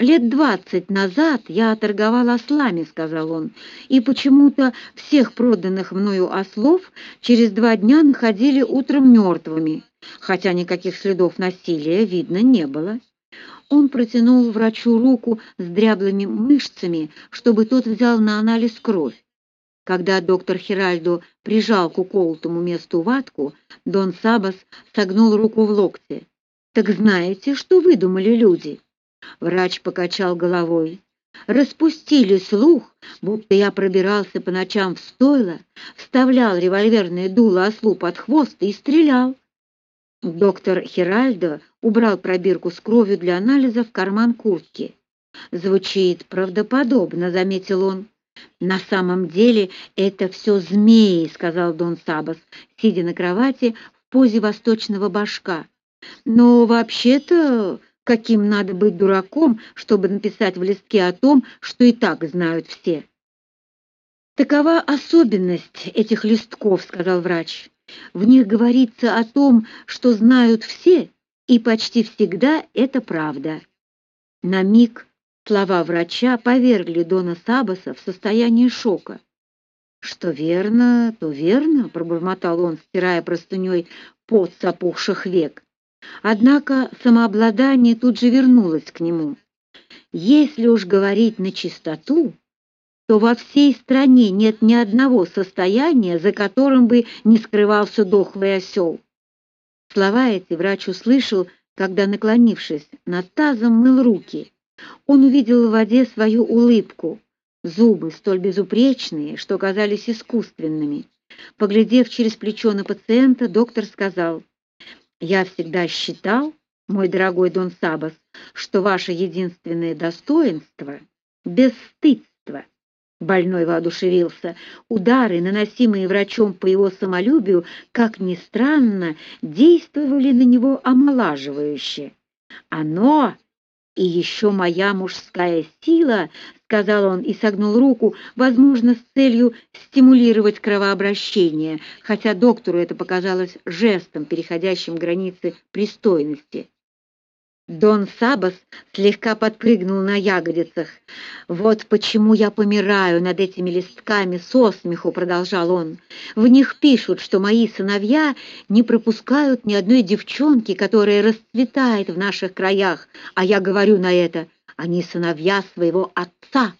«Лет двадцать назад я торговал ослами», — сказал он, «и почему-то всех проданных мною ослов через два дня находили утром мертвыми, хотя никаких следов насилия видно не было». Он протянул врачу руку с дряблыми мышцами, чтобы тот взял на анализ кровь. Когда доктор Хиральдо прижал к уколотому месту ватку, Дон Сабас согнул руку в локте. «Так знаете, что выдумали люди?» Врач покачал головой. Распустили слух, будто я пробирался по ночам в стойло, вставлял револьверное дуло ослу под хвост и стрелял. Доктор Хиральдо убрал пробирку с кровью для анализа в карман куртки. «Звучит правдоподобно», — заметил он. «На самом деле это все змеи», — сказал Дон Сабас, сидя на кровати в позе восточного башка. «Но вообще-то каким надо быть дураком, чтобы написать в листке о том, что и так знают все. Такова особенность этих листков, сказал врач. В них говорится о том, что знают все, и почти всегда это правда. На миг слова врача повергли Дона Сабаса в состояние шока. «Что верно, то верно», — пробормотал он, стирая простыней пот с опухших век. Однако самообладание тут же вернулось к нему. Если уж говорить на чистоту, то во всей стране нет ни одного состояния, за которым бы не скрывался дохлый осел. Слова эти врач услышал, когда, наклонившись над тазом, мыл руки. Он увидел в воде свою улыбку, зубы столь безупречные, что казались искусственными. Поглядев через плечо на пациента, доктор сказал: я всегда считал, мой дорогой Дон Сабас, что ваше единственное достоинство — бесстыдство. Больной воодушевился. Удары, наносимые врачом по его самолюбию, как ни странно, действовали на него омолаживающе. Оно и еще моя мужская сила, сказал он и согнул руку, возможно, с целью стимулировать кровообращение, хотя доктору это показалось жестом, переходящим границы пристойности. Дон Сабас слегка подпрыгнул на ягодицах. «Вот почему я помираю над этими листками со смеху», — продолжал он. «В них пишут, что мои сыновья не пропускают ни одной девчонки, которая расцветает в наших краях, а я говорю на это, они сыновья своего отца».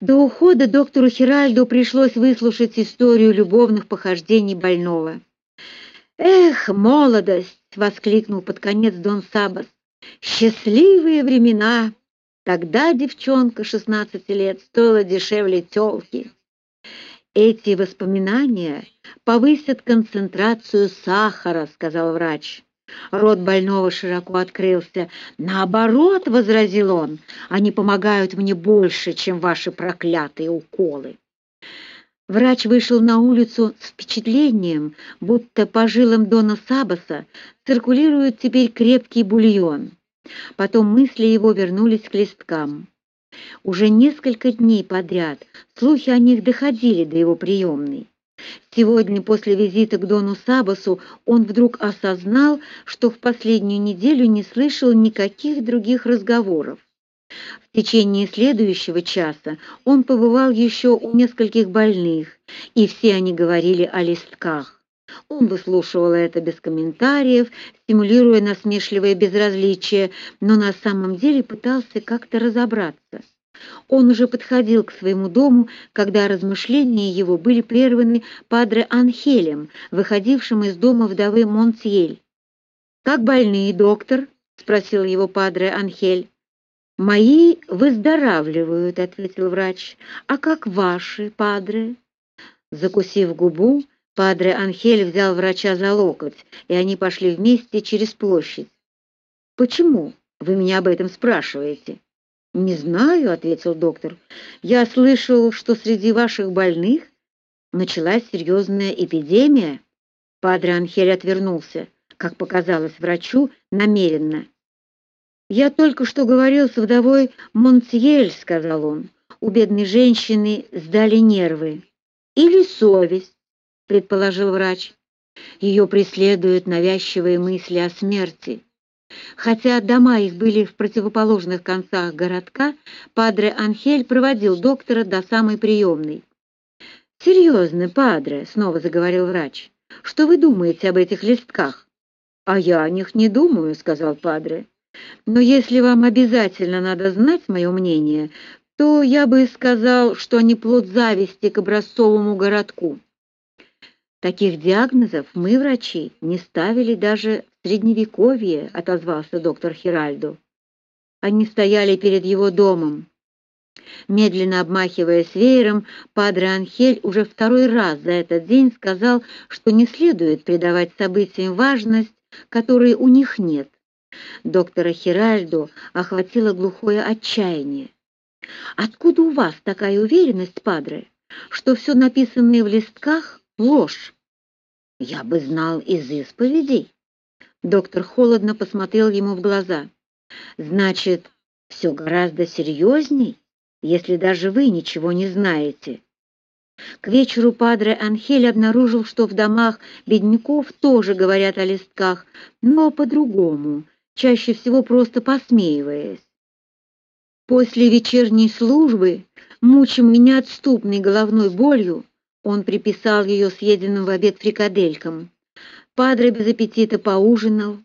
До ухода доктору Хиральду пришлось выслушать историю любовных похождений больного. «Эх, молодость!» — воскликнул под конец Дон Сабас. «Счастливые времена! Тогда девчонка шестнадцати лет стоила дешевле тёлки». «Эти воспоминания повысят концентрацию сахара», — сказал врач. Рот больного широко открылся. «Наоборот», — возразил он, — «они помогают мне больше, чем ваши проклятые уколы». Врач вышел на улицу с впечатлением, будто по жилам Дона Сабаса циркулирует теперь крепкий бульон. Потом мысли его вернулись к листкам. Уже несколько дней подряд слухи о них доходили до его приемной. Сегодня, после визита к Дону Сабасу, он вдруг осознал, что в последнюю неделю не слышал никаких других разговоров. В течение следующего часа он побывал еще у нескольких больных, и все они говорили о листках. Он выслушивал это без комментариев, стимулируя насмешливое безразличие, но на самом деле пытался как-то разобраться. Он уже подходил к своему дому, когда размышления его были прерваны падре Анхелем, выходившим из дома вдовы Монтьель. «Как больные, доктор?» — спросил его падре Анхель. «Мои выздоравливают», — ответил врач. «А как ваши, падре?» Закусив губу, падре Анхель взял врача за локоть, и они пошли вместе через площадь. «Почему вы меня об этом спрашиваете?» «Не знаю», — ответил доктор. «Я слышал, что среди ваших больных началась серьезная эпидемия». Падре Анхель отвернулся, как показалось врачу, намеренно. «Я только что говорил с вдовой Монтьель», — сказал он. «У бедной женщины сдали нервы». «Или совесть», — предположил врач. «Ее преследуют навязчивые мысли о смерти». Хотя дома их были в противоположных концах городка, падре Анхель проводил доктора до самой приемной. «Серьезно, падре», — снова заговорил врач, — «что вы думаете об этих листках?» «А я о них не думаю», — сказал падре. «Но если вам обязательно надо знать мое мнение, то я бы сказал, что они плод зависти к образцовому городку». Таких диагнозов мы, врачи, не ставили даже в Средневековье, отозвался доктор Хиральдо. Они стояли перед его домом. Медленно обмахиваясь веером, падре Анхель уже второй раз за этот день сказал, что не следует придавать событиям важность, которой у них нет. Доктора Хиральдо охватило глухое отчаяние. «Откуда у вас такая уверенность, падре, что все написанное в листках — ложь?» Я бы знал из исповедей. Доктор холодно посмотрел ему в глаза. Значит, все гораздо серьезней, если даже вы ничего не знаете. К вечеру падре Анхель обнаружил, что в домах бедняков тоже говорят о листках, но по-другому, чаще всего просто посмеиваясь. После вечерней службы, мучимый неотступной головной болью, он приписал ее съеденным в обед фрикаделькам. Падре без аппетита поужинал,